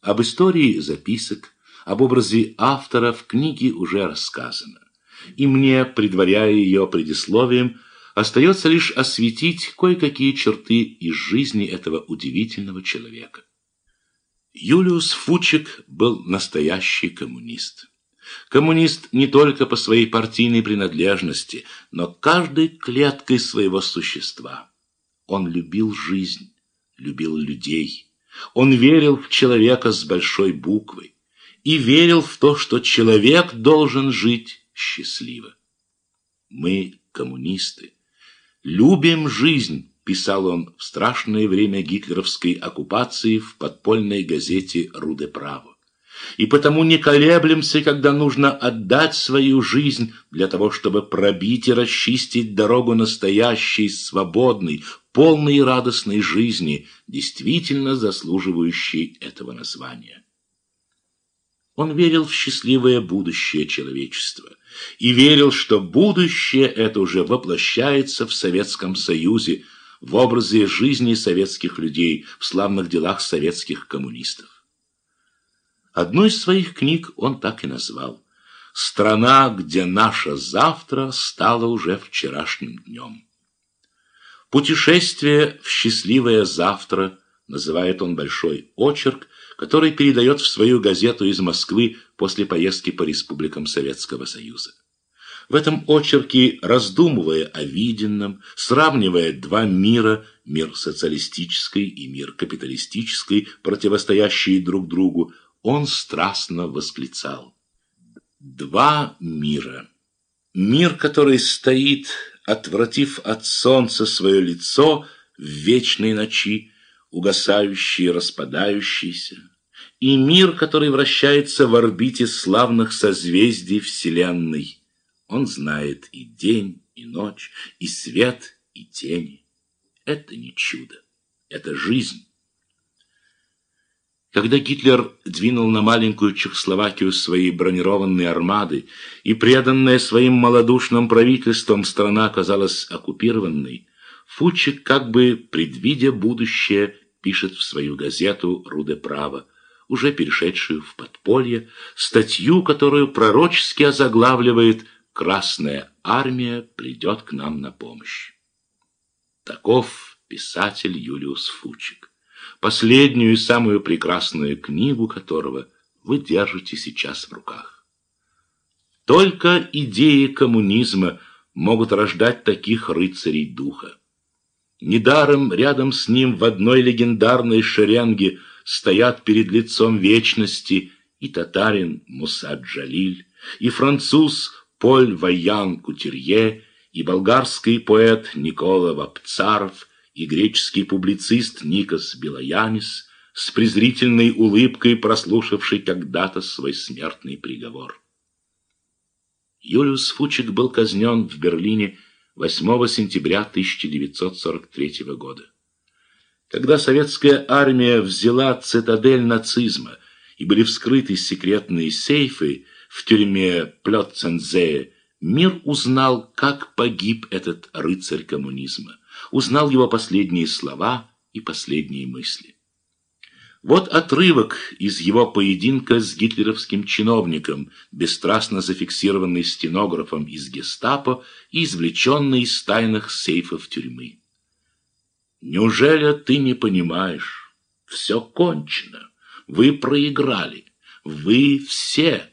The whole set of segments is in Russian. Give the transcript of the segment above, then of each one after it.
Об истории записок, об образе автора в книге уже рассказано. И мне, предваряя ее предисловием, остается лишь осветить кое-какие черты из жизни этого удивительного человека. Юлиус Фучик был настоящий коммунист. Коммунист не только по своей партийной принадлежности, но каждой клеткой своего существа. Он любил жизнь, любил людей. Он верил в человека с большой буквы и верил в то, что человек должен жить счастливо. Мы, коммунисты, любим жизнь, писал он в страшное время гитлеровской оккупации в подпольной газете «Руде Право». И потому не колеблемся, когда нужно отдать свою жизнь для того, чтобы пробить и расчистить дорогу настоящей, свободной, полной и радостной жизни, действительно заслуживающей этого названия. Он верил в счастливое будущее человечества и верил, что будущее это уже воплощается в Советском Союзе, в образе жизни советских людей, в славных делах советских коммунистов. Одну из своих книг он так и назвал «Страна, где наше завтра стало уже вчерашним днем». «Путешествие в счастливое завтра» называет он большой очерк, который передает в свою газету из Москвы после поездки по республикам Советского Союза. В этом очерке, раздумывая о виденном, сравнивая два мира, мир социалистический и мир капиталистический, противостоящие друг другу, он страстно восклицал. Два мира. Мир, который стоит, отвратив от солнца свое лицо в вечной ночи, угасающий и распадающийся, и мир, который вращается в орбите славных созвездий Вселенной. Он знает и день, и ночь, и свет, и тени. Это не чудо, это жизнь. Когда Гитлер двинул на маленькую Чехословакию своей бронированной армады, и преданная своим малодушным правительством страна оказалась оккупированной, Фучик, как бы предвидя будущее, пишет в свою газету «Руде право», уже перешедшую в подполье, статью, которую пророчески озаглавливает «Красная армия придет к нам на помощь». Таков писатель Юлиус Фучик последнюю и самую прекрасную книгу которого вы держите сейчас в руках. Только идеи коммунизма могут рождать таких рыцарей духа. Недаром рядом с ним в одной легендарной шеренге стоят перед лицом вечности и татарин Мусад Джалиль, и француз Поль Ваян Кутерье, и болгарский поэт Никола Вапцаров, и греческий публицист Никос Белоянис, с презрительной улыбкой прослушавший когда-то свой смертный приговор. Юлиус Фучик был казнен в Берлине 8 сентября 1943 года. Когда советская армия взяла цитадель нацизма и были вскрыты секретные сейфы в тюрьме Плёцензее, мир узнал, как погиб этот рыцарь коммунизма узнал его последние слова и последние мысли. Вот отрывок из его поединка с гитлеровским чиновником, бесстрастно зафиксированный стенографом из гестапо и извлеченный из тайных сейфов тюрьмы. «Неужели ты не понимаешь? Все кончено. Вы проиграли. Вы все.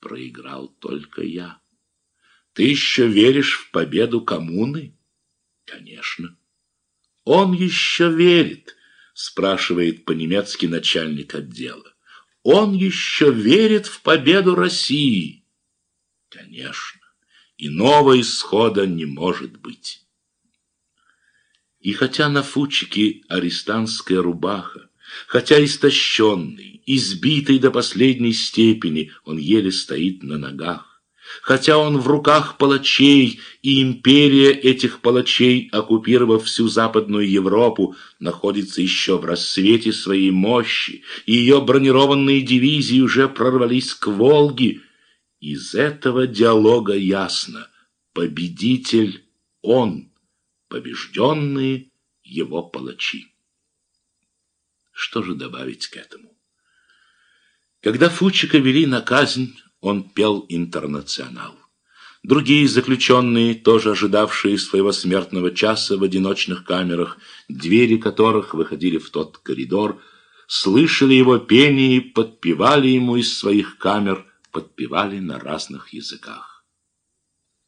Проиграл только я. Ты еще веришь в победу коммуны?» Конечно. Он еще верит, спрашивает по-немецки начальник отдела. Он еще верит в победу России. Конечно. Иного исхода не может быть. И хотя на Фучике арестантская рубаха, хотя истощенный, избитый до последней степени, он еле стоит на ногах, хотя он в руках палачей, и империя этих палачей, оккупировав всю Западную Европу, находится еще в рассвете своей мощи, и ее бронированные дивизии уже прорвались к Волге. Из этого диалога ясно – победитель он, побежденные его палачи. Что же добавить к этому? Когда Фучика вели на казнь, он пел «Интернационал». Другие заключенные, тоже ожидавшие своего смертного часа в одиночных камерах, двери которых выходили в тот коридор, слышали его пение и подпевали ему из своих камер, подпевали на разных языках.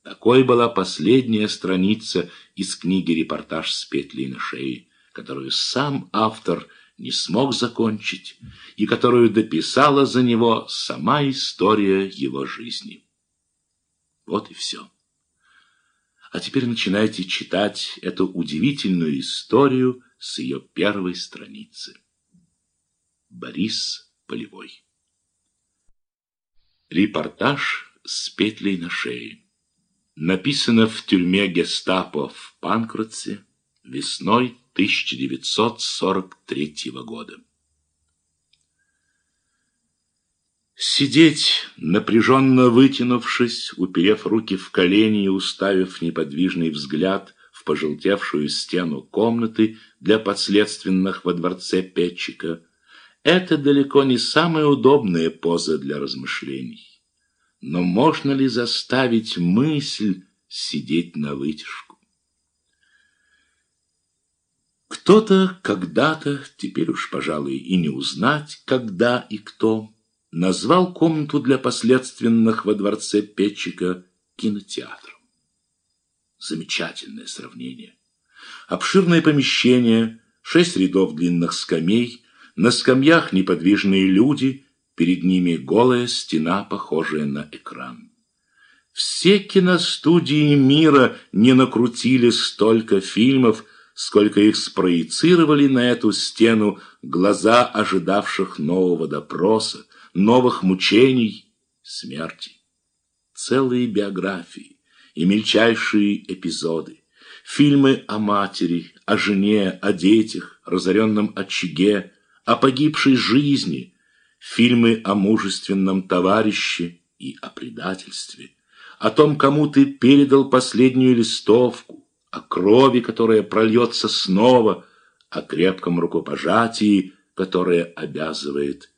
Такой была последняя страница из книги «Репортаж с петлей на шее», которую сам автор – не смог закончить и которую дописала за него сама история его жизни. Вот и все. А теперь начинайте читать эту удивительную историю с ее первой страницы. Борис Полевой Репортаж с петлей на шее. Написано в тюрьме гестапо в Панкратце весной 1943 года. Сидеть, напряженно вытянувшись, уперев руки в колени и уставив неподвижный взгляд в пожелтевшую стену комнаты для подследственных во дворце Петчика, это далеко не самая удобная поза для размышлений. Но можно ли заставить мысль сидеть на вытяжку? Кто-то когда-то, теперь уж, пожалуй, и не узнать, когда и кто, назвал комнату для последственных во дворце Петчика кинотеатром. Замечательное сравнение. Обширное помещение, шесть рядов длинных скамей, на скамьях неподвижные люди, перед ними голая стена, похожая на экран. Все киностудии мира не накрутили столько фильмов, сколько их спроецировали на эту стену глаза ожидавших нового допроса, новых мучений, смерти. Целые биографии и мельчайшие эпизоды, фильмы о матери, о жене, о детях, разоренном очаге, о погибшей жизни, фильмы о мужественном товарище и о предательстве, о том, кому ты передал последнюю листовку, о крови, которая прольется снова, о крепком рукопожатии, которое обязывает.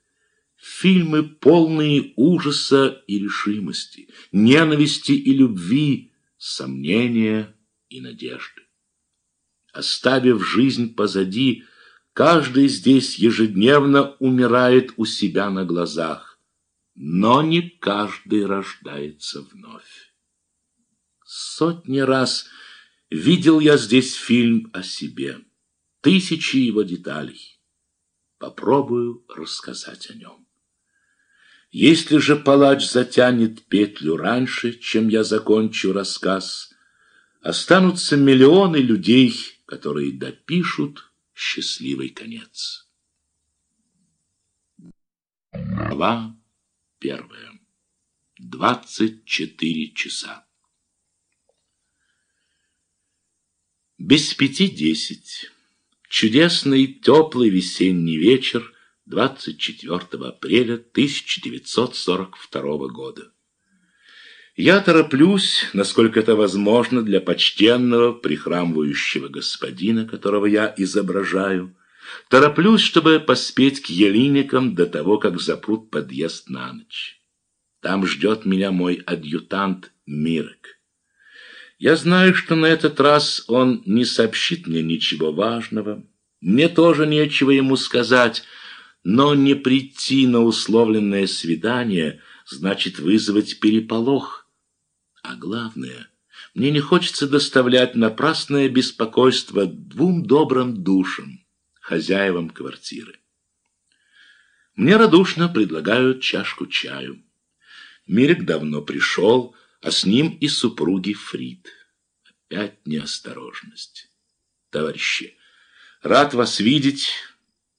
Фильмы, полные ужаса и решимости, ненависти и любви, сомнения и надежды. Оставив жизнь позади, каждый здесь ежедневно умирает у себя на глазах, но не каждый рождается вновь. Сотни раз – Видел я здесь фильм о себе, тысячи его деталей. Попробую рассказать о нем. Если же палач затянет петлю раньше, чем я закончу рассказ, останутся миллионы людей, которые допишут счастливый конец. Глава первая. Двадцать четыре часа. Без пяти десять. Чудесный теплый весенний вечер 24 апреля 1942 года. Я тороплюсь, насколько это возможно для почтенного, прихрамывающего господина, которого я изображаю. Тороплюсь, чтобы поспеть к елиникам до того, как запрут подъезд на ночь. Там ждет меня мой адъютант Мирок. Я знаю, что на этот раз он не сообщит мне ничего важного. Мне тоже нечего ему сказать, но не прийти на условленное свидание значит вызвать переполох. А главное, мне не хочется доставлять напрасное беспокойство двум добрым душам, хозяевам квартиры. Мне радушно предлагают чашку чаю. Мирик давно пришел, а с ним и супруги Фрид. Опять неосторожность. Товарищи, рад вас видеть,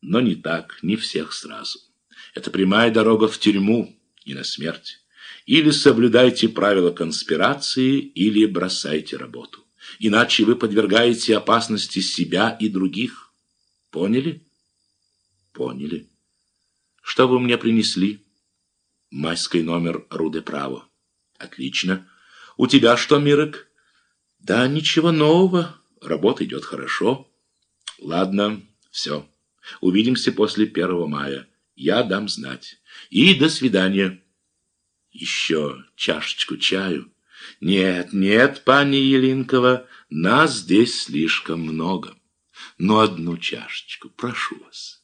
но не так, не всех сразу. Это прямая дорога в тюрьму и на смерть. Или соблюдайте правила конспирации, или бросайте работу. Иначе вы подвергаете опасности себя и других. Поняли? Поняли. Что вы мне принесли? Майский номер Руде Право. Отлично. У тебя что, Мирок? Да, ничего нового. Работа идет хорошо. Ладно, все. Увидимся после первого мая. я дам знать. И до свидания. Еще чашечку чаю. Нет, нет, пани Елинкова, нас здесь слишком много. Но одну чашечку, прошу вас.